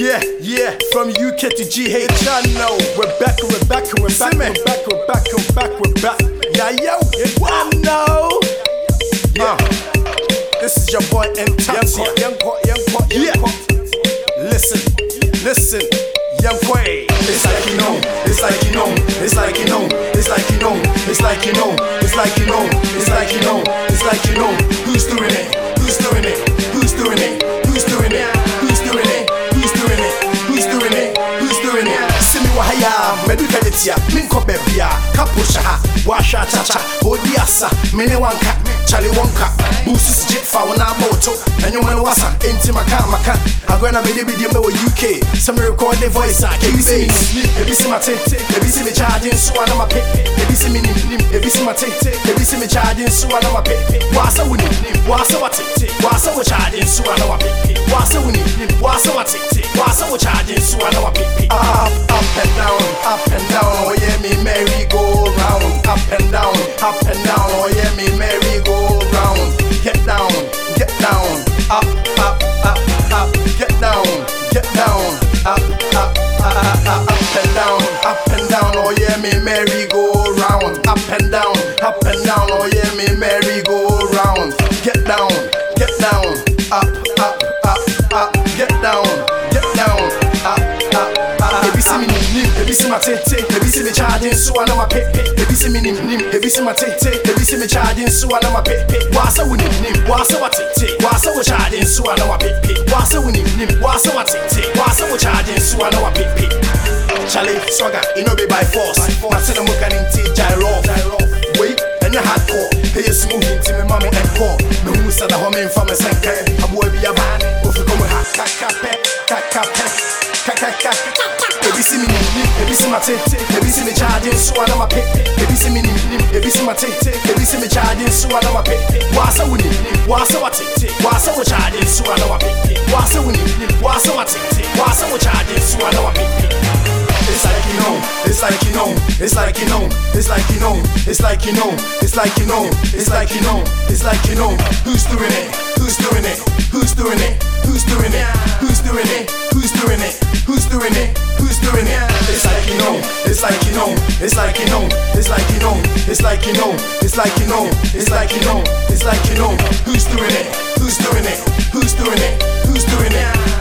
Yeah, yeah, from UK to GH, I know we're back, we're back, we're back, we're back, we're back, we're back, we're back. Yeah, yo, I know. Yeah, uh. this is your boy M Taxi. Young Pot, Young Pot, Young Pot. Listen, listen, Young Quay. It's like you know, it's like you know, it's like you know, it's like you know, it's like you know, it's like you know, it's like you know, it's like you know. Who's doing it? Who's doing it? Who's doing it? Who's doing it? Who's doing it? Who's doing it? Who's doing it? Who's doing it? Simi wahaya, medukalitia, minko bebia, kapusha ha, washa cha cha, odi asa, mene wanka, chali wonka, busus jit fa wana moto, you wanna wasa, inti when I made the video me with UK. Some record the voice I keep saying. me see my tint, every see me charging, so I know my pick. Every see me nim, nim. Every see my tint, every see me charging, so I know my pick. Why so we nim, why so I tint, why so we charging, so I know my pick. oh yeah, me merry go round. Up and down, up and down, oh yeah, me merry go round. Get down, get down, up, up, up, up, get down, get down, up, up, up. Every see me nim nim, every see my tit tit, every see me charging so I know my pick pit. Every see me nim nim, every see my tit tit, every see me charging so I know my pit pick Why so we nim nim, why so I tit tit, why so we charging so I know my pit pick Why so we nim nim, why so I tit tit, why so we charging so I know my pick pick. Charlie swagger, it no be by force. Nothing I'm looking into gyro. Wait, and you hardcore. Pay you smooth into me mommy and core. Me who said the homie from a senke. A boy be a man. Come with ha kaka pe, kaka pe, kaka kaka. Ebi si mi nim nim, ebi si ma te ebi si mi charging so ana ma pe. Ebi si mi nim nim, ebi si ma te ebi si mi charging so ana ma pe. Wasa wu nim nim, wasa wa te wasa wa charging so ana ma pe. Wasa wu nim nim, wasa wa te wasa wa charging so ana ma pe. It's like you know, it's like you know, it's like you know, it's like you know, it's like you know, it's like you know, it's like you know. Who's doing it? Who's doing it? Who's doing it? Who's doing it? Who's doing it? Who's doing it? Who's doing it? Who's doing it? It's like you know, it's like you know, it's like you know, it's like you know, it's like you know, it's like you know, it's like you know, it's like you know. Who's doing it? Who's doing it? Who's doing it? Who's doing it?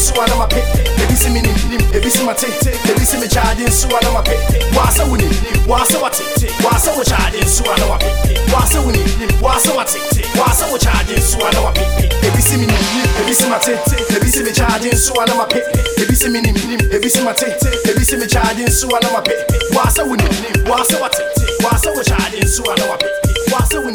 so my pick. Every see me nim, every see my take, every see me charging so I know my pick. Why so we nim, why so I take, why so we charging so I know my pick. Why so we nim, why so I take, why so we charging so I know my pick. Every see me nim, every see my take, every see me charging so I know my pick. Every see me nim, every see my take, every see me charging so I know my pick. Why so we nim, why so I take, why so we charging so I know my pick. Why so we